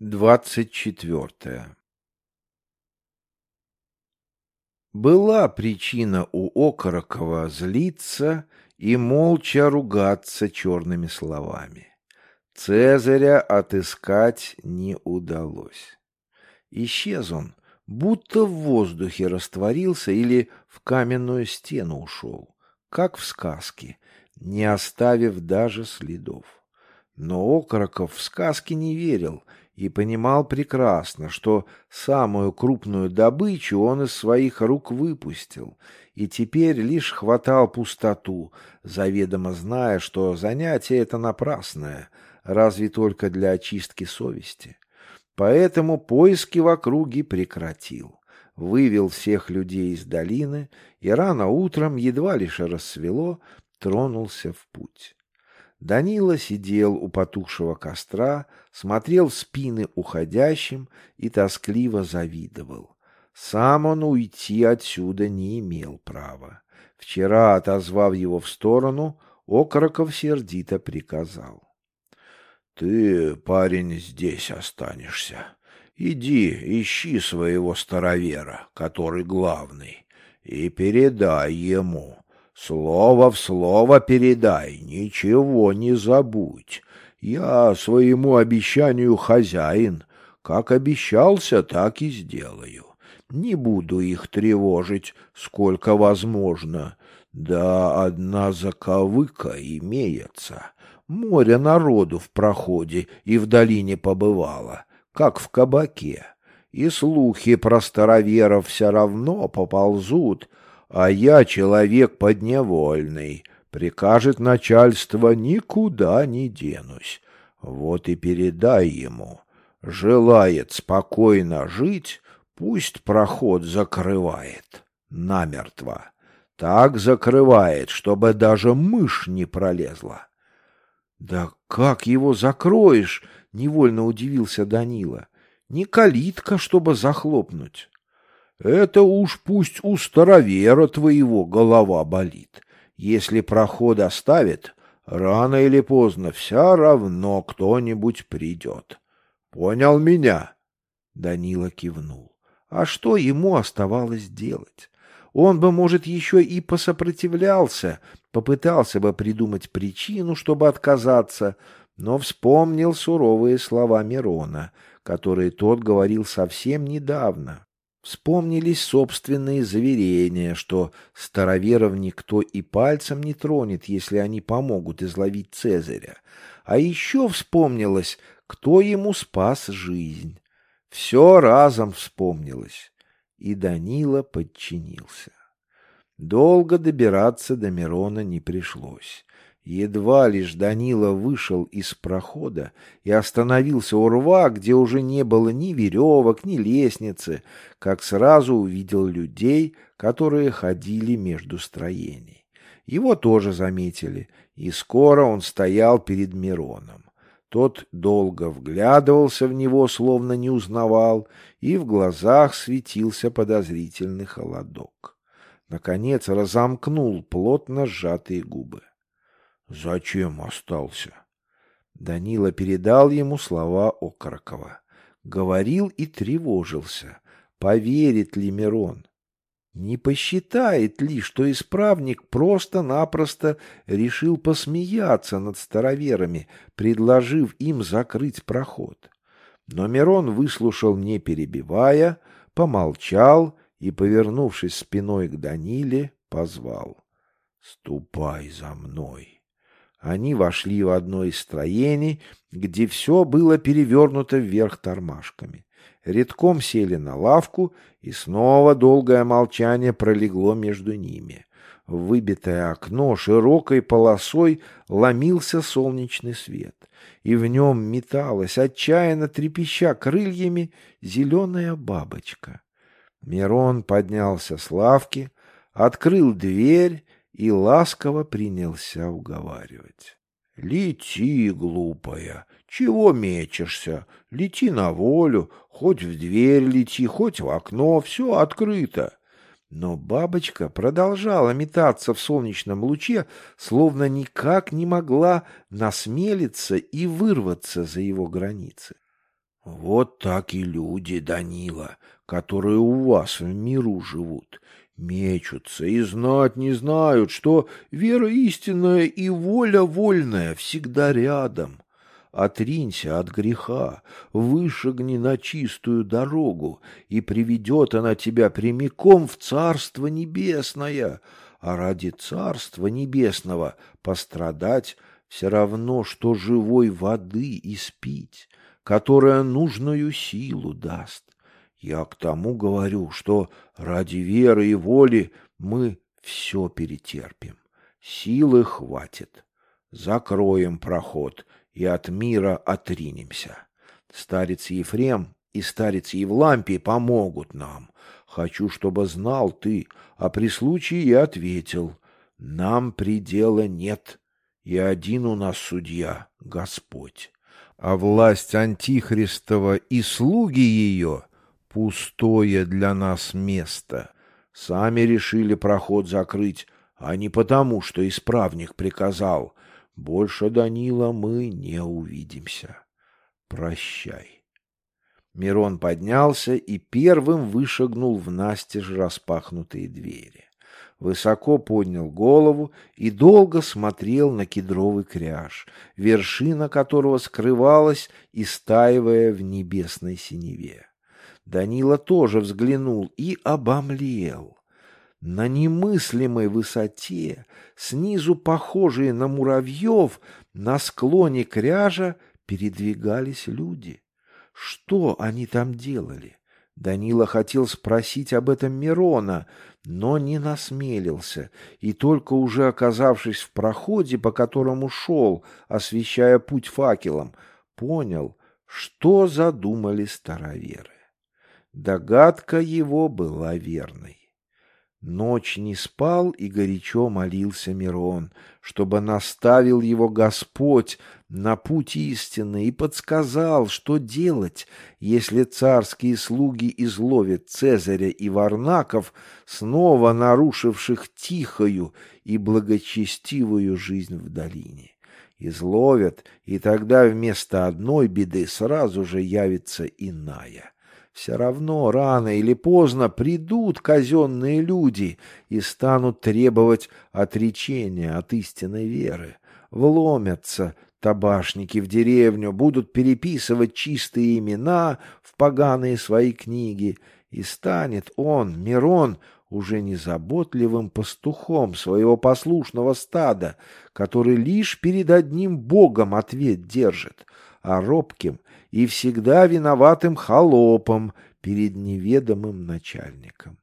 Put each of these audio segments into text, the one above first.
Двадцать четвертое. Была причина у Окорокова злиться и молча ругаться черными словами. Цезаря отыскать не удалось. Исчез он, будто в воздухе растворился или в каменную стену ушел, как в сказке, не оставив даже следов. Но Окороков в сказки не верил и понимал прекрасно, что самую крупную добычу он из своих рук выпустил, и теперь лишь хватал пустоту, заведомо зная, что занятие это напрасное, разве только для очистки совести. Поэтому поиски в округе прекратил, вывел всех людей из долины и рано утром, едва лишь рассвело, тронулся в путь. Данила сидел у потухшего костра, смотрел в спины уходящим и тоскливо завидовал. Сам он уйти отсюда не имел права. Вчера, отозвав его в сторону, Окороков сердито приказал. — Ты, парень, здесь останешься. Иди, ищи своего старовера, который главный, и передай ему, Слово в слово передай, ничего не забудь. Я своему обещанию хозяин. Как обещался, так и сделаю. Не буду их тревожить, сколько возможно. Да одна заковыка имеется. Море народу в проходе и в долине побывало, как в кабаке. И слухи про староверов все равно поползут, а я человек подневольный. Прикажет начальство, никуда не денусь. Вот и передай ему. Желает спокойно жить, пусть проход закрывает. Намертво. Так закрывает, чтобы даже мышь не пролезла. — Да как его закроешь? — невольно удивился Данила. — Не калитка, чтобы захлопнуть. Это уж пусть у старовера твоего голова болит. Если проход оставит, рано или поздно все равно кто-нибудь придет. Понял меня? Данила кивнул. А что ему оставалось делать? Он бы, может, еще и посопротивлялся, попытался бы придумать причину, чтобы отказаться, но вспомнил суровые слова Мирона, которые тот говорил совсем недавно. Вспомнились собственные заверения, что староверов никто и пальцем не тронет, если они помогут изловить Цезаря. А еще вспомнилось, кто ему спас жизнь. Все разом вспомнилось, и Данила подчинился. Долго добираться до Мирона не пришлось. Едва лишь Данила вышел из прохода и остановился у рва, где уже не было ни веревок, ни лестницы, как сразу увидел людей, которые ходили между строений. Его тоже заметили, и скоро он стоял перед Мироном. Тот долго вглядывался в него, словно не узнавал, и в глазах светился подозрительный холодок. Наконец разомкнул плотно сжатые губы. Зачем остался? Данила передал ему слова Окорокова. Говорил и тревожился. Поверит ли Мирон? Не посчитает ли, что исправник просто-напросто решил посмеяться над староверами, предложив им закрыть проход? Но Мирон выслушал, не перебивая, помолчал и, повернувшись спиной к Даниле, позвал. «Ступай за мной!» Они вошли в одно из строений, где все было перевернуто вверх тормашками. Редком сели на лавку, и снова долгое молчание пролегло между ними. В выбитое окно широкой полосой ломился солнечный свет, и в нем металась, отчаянно трепеща крыльями, зеленая бабочка. Мирон поднялся с лавки, открыл дверь и ласково принялся уговаривать. — Лети, глупая, чего мечешься? Лети на волю, хоть в дверь лети, хоть в окно, все открыто. Но бабочка продолжала метаться в солнечном луче, словно никак не могла насмелиться и вырваться за его границы. — Вот так и люди, Данила, которые у вас в миру живут, мечутся и знать не знают, что вера истинная и воля вольная всегда рядом. Отринься от греха, вышагни на чистую дорогу, и приведет она тебя прямиком в Царство Небесное, а ради Царства Небесного пострадать все равно, что живой воды испить, которая нужную силу даст. Я к тому говорю, что ради веры и воли мы все перетерпим. Силы хватит. Закроем проход и от мира отринемся. Старец Ефрем и старец Евлампий помогут нам. Хочу, чтобы знал ты, а при случае я ответил. Нам предела нет, и один у нас судья — Господь. А власть Антихристова и слуги ее — пустое для нас место. Сами решили проход закрыть, а не потому, что исправник приказал. Больше, Данила, мы не увидимся. Прощай. Мирон поднялся и первым вышагнул в настежь распахнутые двери. Высоко поднял голову и долго смотрел на кедровый кряж, вершина которого скрывалась, истаивая в небесной синеве. Данила тоже взглянул и обомлел. На немыслимой высоте, снизу похожие на муравьев, на склоне кряжа передвигались люди. Что они там делали? Данила хотел спросить об этом Мирона, но не насмелился, и только уже оказавшись в проходе, по которому шел, освещая путь факелом, понял, что задумали староверы. Догадка его была верной. Ночь не спал и горячо молился Мирон, чтобы наставил его Господь на путь истины и подсказал, что делать, если царские слуги изловят Цезаря и Варнаков, снова нарушивших тихую и благочестивую жизнь в долине. Изловят, и тогда вместо одной беды сразу же явится иная — все равно рано или поздно придут казенные люди и станут требовать отречения от истинной веры. Вломятся табашники в деревню, будут переписывать чистые имена в поганые свои книги, и станет он, Мирон, уже незаботливым пастухом своего послушного стада, который лишь перед одним Богом ответ держит, а робким и всегда виноватым холопом перед неведомым начальником.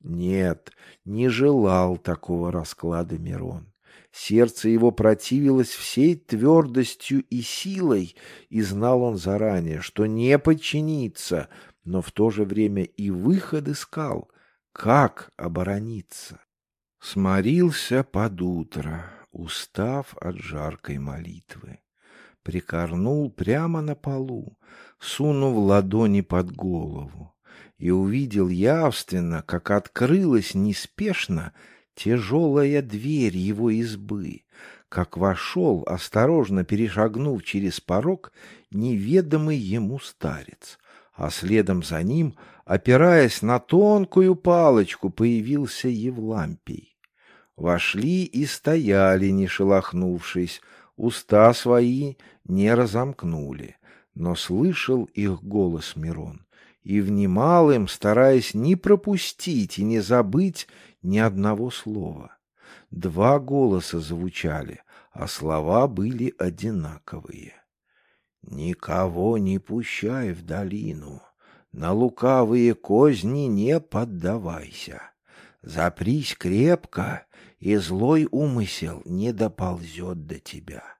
Нет, не желал такого расклада Мирон. Сердце его противилось всей твердостью и силой, и знал он заранее, что не подчинится, но в то же время и выход искал, как оборониться. Сморился под утро, устав от жаркой молитвы прикорнул прямо на полу, сунув ладони под голову, и увидел явственно, как открылась неспешно тяжелая дверь его избы, как вошел, осторожно перешагнув через порог, неведомый ему старец, а следом за ним, опираясь на тонкую палочку, появился Евлампий. Вошли и стояли, не шелохнувшись, Уста свои не разомкнули, но слышал их голос Мирон и внимал им, стараясь не пропустить и не забыть ни одного слова. Два голоса звучали, а слова были одинаковые. «Никого не пущай в долину, на лукавые козни не поддавайся. Запрись крепко и злой умысел не доползет до тебя.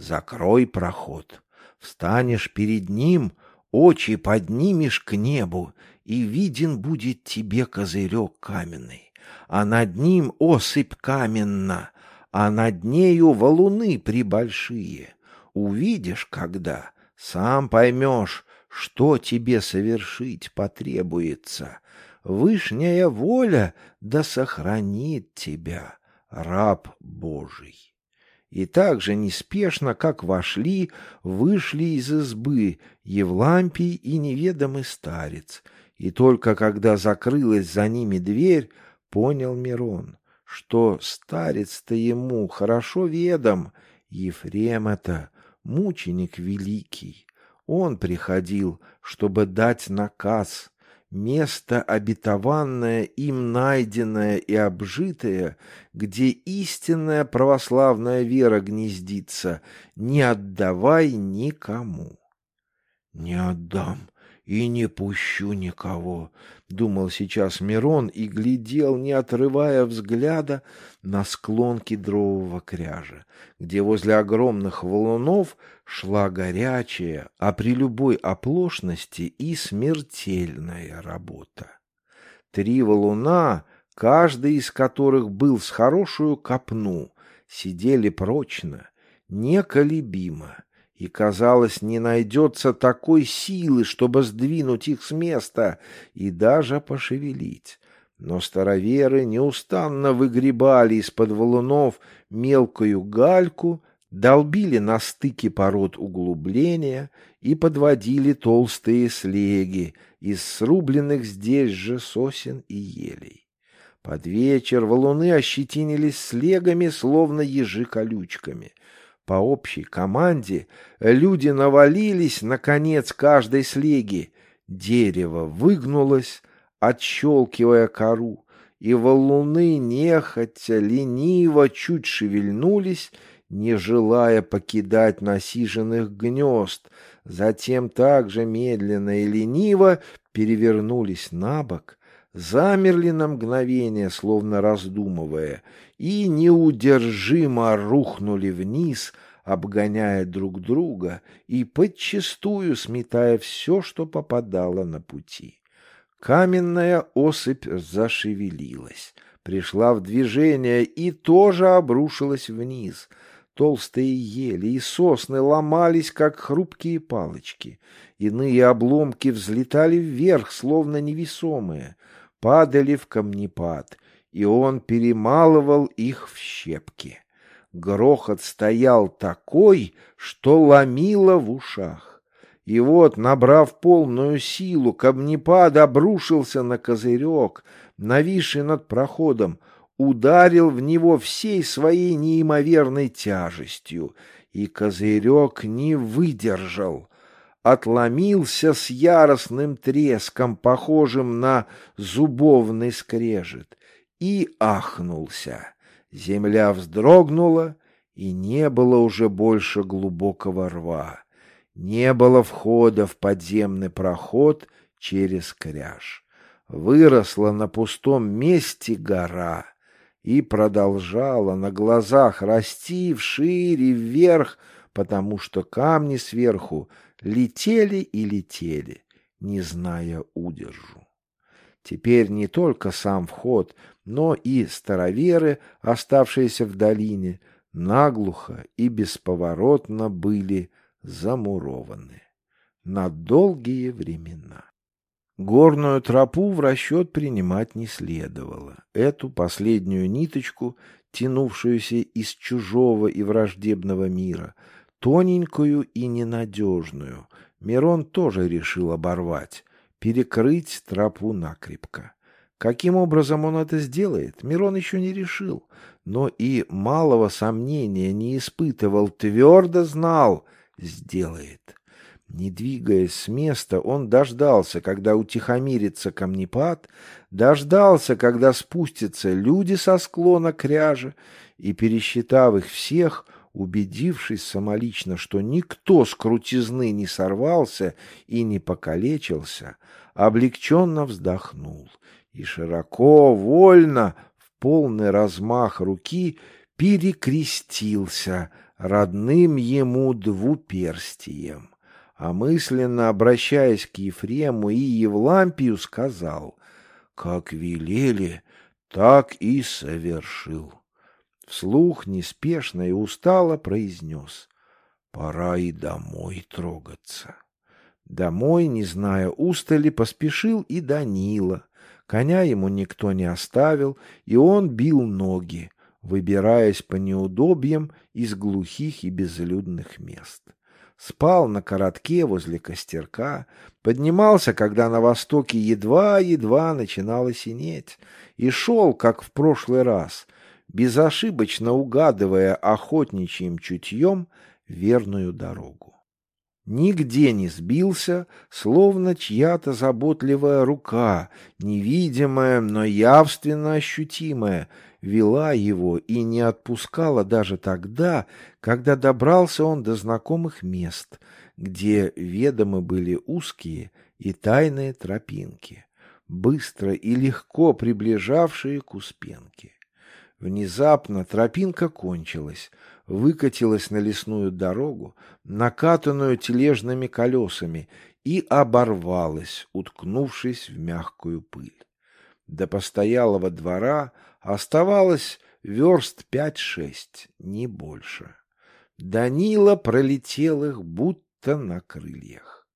Закрой проход, встанешь перед ним, очи поднимешь к небу, и виден будет тебе козырек каменный, а над ним осыпь каменна, а над нею валуны прибольшие. Увидишь, когда, сам поймешь, что тебе совершить потребуется. Вышняя воля да сохранит тебя раб Божий. И так же неспешно, как вошли, вышли из избы Евлампий и неведомый старец. И только когда закрылась за ними дверь, понял Мирон, что старец-то ему хорошо ведом, Ефрем это мученик великий. Он приходил, чтобы дать наказ, место обетованное им найденное и обжитое, где истинная православная вера гнездится, не отдавай никому. — Не отдам и не пущу никого, — думал сейчас Мирон и глядел, не отрывая взгляда, на склон кедрового кряжа, где возле огромных валунов шла горячая, а при любой оплошности и смертельная работа. Три валуна, каждый из которых был с хорошую копну, сидели прочно, неколебимо, и, казалось, не найдется такой силы, чтобы сдвинуть их с места и даже пошевелить. Но староверы неустанно выгребали из-под валунов мелкую гальку, долбили на стыке пород углубления и подводили толстые слеги из срубленных здесь же сосен и елей. Под вечер валуны ощетинились слегами, словно ежи колючками. По общей команде люди навалились на конец каждой слеги. Дерево выгнулось, отщелкивая кору, и валуны нехотя, лениво чуть шевельнулись не желая покидать насиженных гнезд, затем также медленно и лениво перевернулись на бок, замерли на мгновение, словно раздумывая, и неудержимо рухнули вниз, обгоняя друг друга и подчистую сметая все, что попадало на пути. Каменная осыпь зашевелилась, пришла в движение и тоже обрушилась вниз — Толстые ели и сосны ломались, как хрупкие палочки. Иные обломки взлетали вверх, словно невесомые, падали в камнепад, и он перемалывал их в щепки. Грохот стоял такой, что ломило в ушах. И вот, набрав полную силу, камнепад обрушился на козырек, нависший над проходом, ударил в него всей своей неимоверной тяжестью, и козырек не выдержал, отломился с яростным треском, похожим на зубовный скрежет, и ахнулся. Земля вздрогнула, и не было уже больше глубокого рва. Не было входа в подземный проход через кряж. Выросла на пустом месте гора — и продолжала на глазах расти вшире вверх, потому что камни сверху летели и летели, не зная удержу. Теперь не только сам вход, но и староверы, оставшиеся в долине, наглухо и бесповоротно были замурованы на долгие времена. Горную тропу в расчет принимать не следовало. Эту последнюю ниточку, тянувшуюся из чужого и враждебного мира, тоненькую и ненадежную, Мирон тоже решил оборвать, перекрыть тропу накрепко. Каким образом он это сделает, Мирон еще не решил, но и малого сомнения не испытывал, твердо знал — сделает. Не двигаясь с места, он дождался, когда утихомирится камнепад, дождался, когда спустятся люди со склона кряжа, и, пересчитав их всех, убедившись самолично, что никто с крутизны не сорвался и не покалечился, облегченно вздохнул и широко, вольно, в полный размах руки перекрестился родным ему двуперстием а мысленно, обращаясь к Ефрему и Евлампию, сказал, «Как велели, так и совершил». Вслух неспешно и устало произнес, «Пора и домой трогаться». Домой, не зная устали, поспешил и Данила. Коня ему никто не оставил, и он бил ноги. выбираясь по неудобьям из глухих и безлюдных мест. Спал на коротке возле костерка, поднимался, когда на востоке едва-едва начинало синеть, и шел, как в прошлый раз, безошибочно угадывая охотничьим чутьем верную дорогу. Нигде не сбился, словно чья-то заботливая рука, невидимая, но явственно ощутимая, вела его и не отпускала даже тогда, когда добрался он до знакомых мест, где ведомы были узкие и тайные тропинки, быстро и легко приближавшие к Успенке. Внезапно тропинка кончилась, выкатилась на лесную дорогу, накатанную тележными колесами, и оборвалась, уткнувшись в мягкую пыль. До постоялого двора оставалось верст пять-шесть, не больше. Данила пролетел их, будто на крыльях.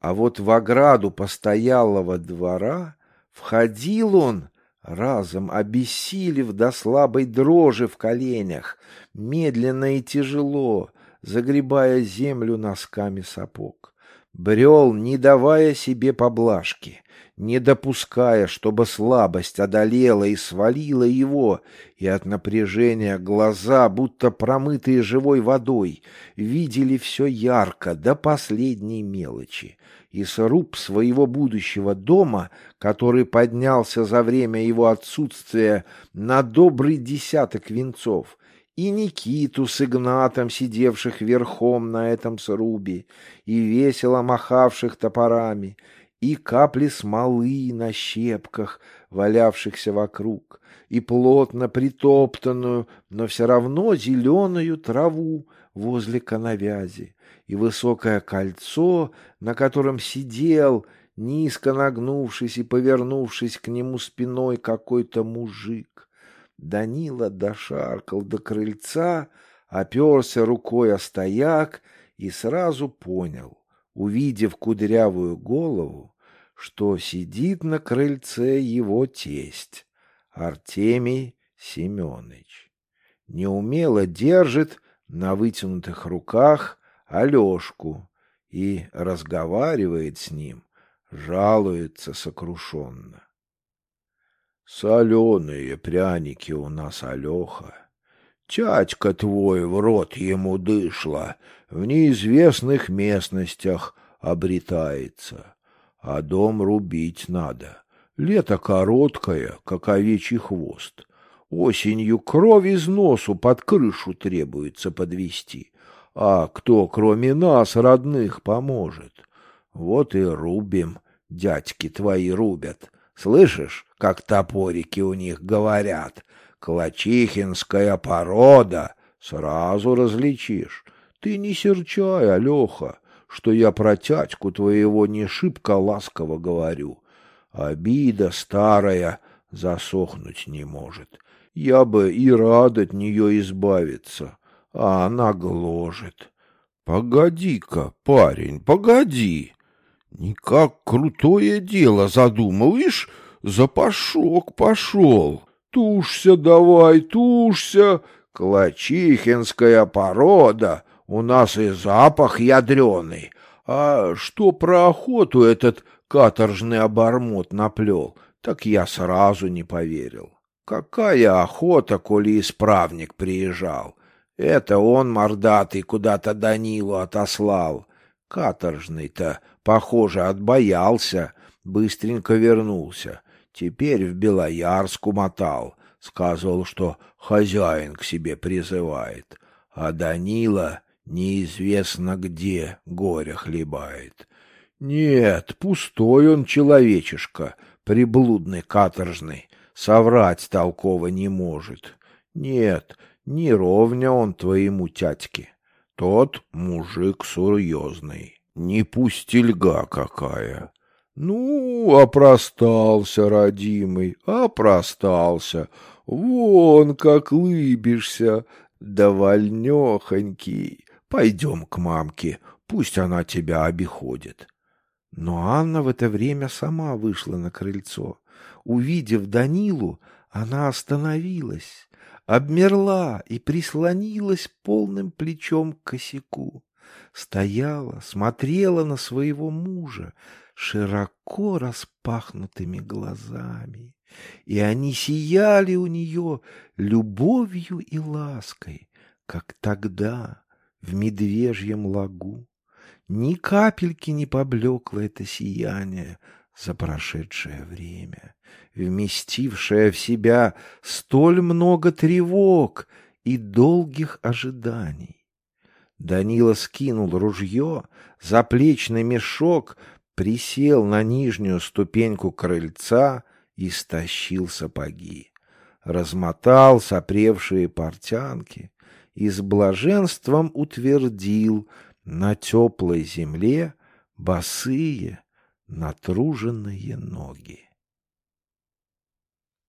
А вот в ограду постоялого двора входил он, разом обессилев до слабой дрожи в коленях, медленно и тяжело, загребая землю носками сапог. Брел, не давая себе поблажки, не допуская, чтобы слабость одолела и свалила его, и от напряжения глаза, будто промытые живой водой, видели все ярко до последней мелочи, и сруб своего будущего дома, который поднялся за время его отсутствия на добрый десяток венцов, и Никиту с Игнатом, сидевших верхом на этом срубе, и весело махавших топорами, и капли смолы на щепках, валявшихся вокруг, и плотно притоптанную, но все равно зеленую траву возле коновязи, и высокое кольцо, на котором сидел, низко нагнувшись и повернувшись к нему спиной какой-то мужик. Данила дошаркал до крыльца, оперся рукой о стояк и сразу понял, увидев кудрявую голову, что сидит на крыльце его тесть, Артемий Семенович. Неумело держит на вытянутых руках Алешку и разговаривает с ним, жалуется сокрушенно. Соленые пряники у нас, Алёха. Тятька твой в рот ему дышла, в неизвестных местностях обретается. А дом рубить надо. Лето короткое, как овечий хвост. Осенью кровь из носу под крышу требуется подвести. А кто, кроме нас, родных, поможет? Вот и рубим, дядьки твои рубят. Слышишь, как топорики у них говорят? Клачихинская порода. Сразу различишь. Ты не серчай, Алёха, что я про тятьку твоего не шибко ласково говорю. Обида старая засохнуть не может. Я бы и рад от нее избавиться, а она гложет. Погоди-ка, парень, погоди. Никак крутое дело задумываешь, запашок пошел. Тушься давай, тушься, клачихинская порода, у нас и запах ядреный. А что про охоту этот каторжный обормот наплел, так я сразу не поверил. Какая охота, коли исправник приезжал? Это он, мордатый, куда-то Данилу отослал. Каторжный-то Похоже, отбоялся, быстренько вернулся. Теперь в Белоярску мотал. Сказывал, что хозяин к себе призывает. А Данила неизвестно где горе хлебает. Нет, пустой он человечишка, приблудный каторжный, соврать толково не может. Нет, не ровня он твоему тятьке. Тот мужик серьезный. Не пустельга какая. Ну, опростался, родимый, опростался. Вон как лыбишься, довольнёхонький. Пойдем к мамке, пусть она тебя обиходит. Но Анна в это время сама вышла на крыльцо. Увидев Данилу, она остановилась, обмерла и прислонилась полным плечом к косяку. Стояла, смотрела на своего мужа широко распахнутыми глазами, и они сияли у нее любовью и лаской, как тогда в медвежьем лагу. Ни капельки не поблекло это сияние за прошедшее время, вместившее в себя столь много тревог и долгих ожиданий. Данила скинул ружье, заплечный мешок, присел на нижнюю ступеньку крыльца и стащил сапоги. Размотал сопревшие портянки и с блаженством утвердил на теплой земле босые, натруженные ноги.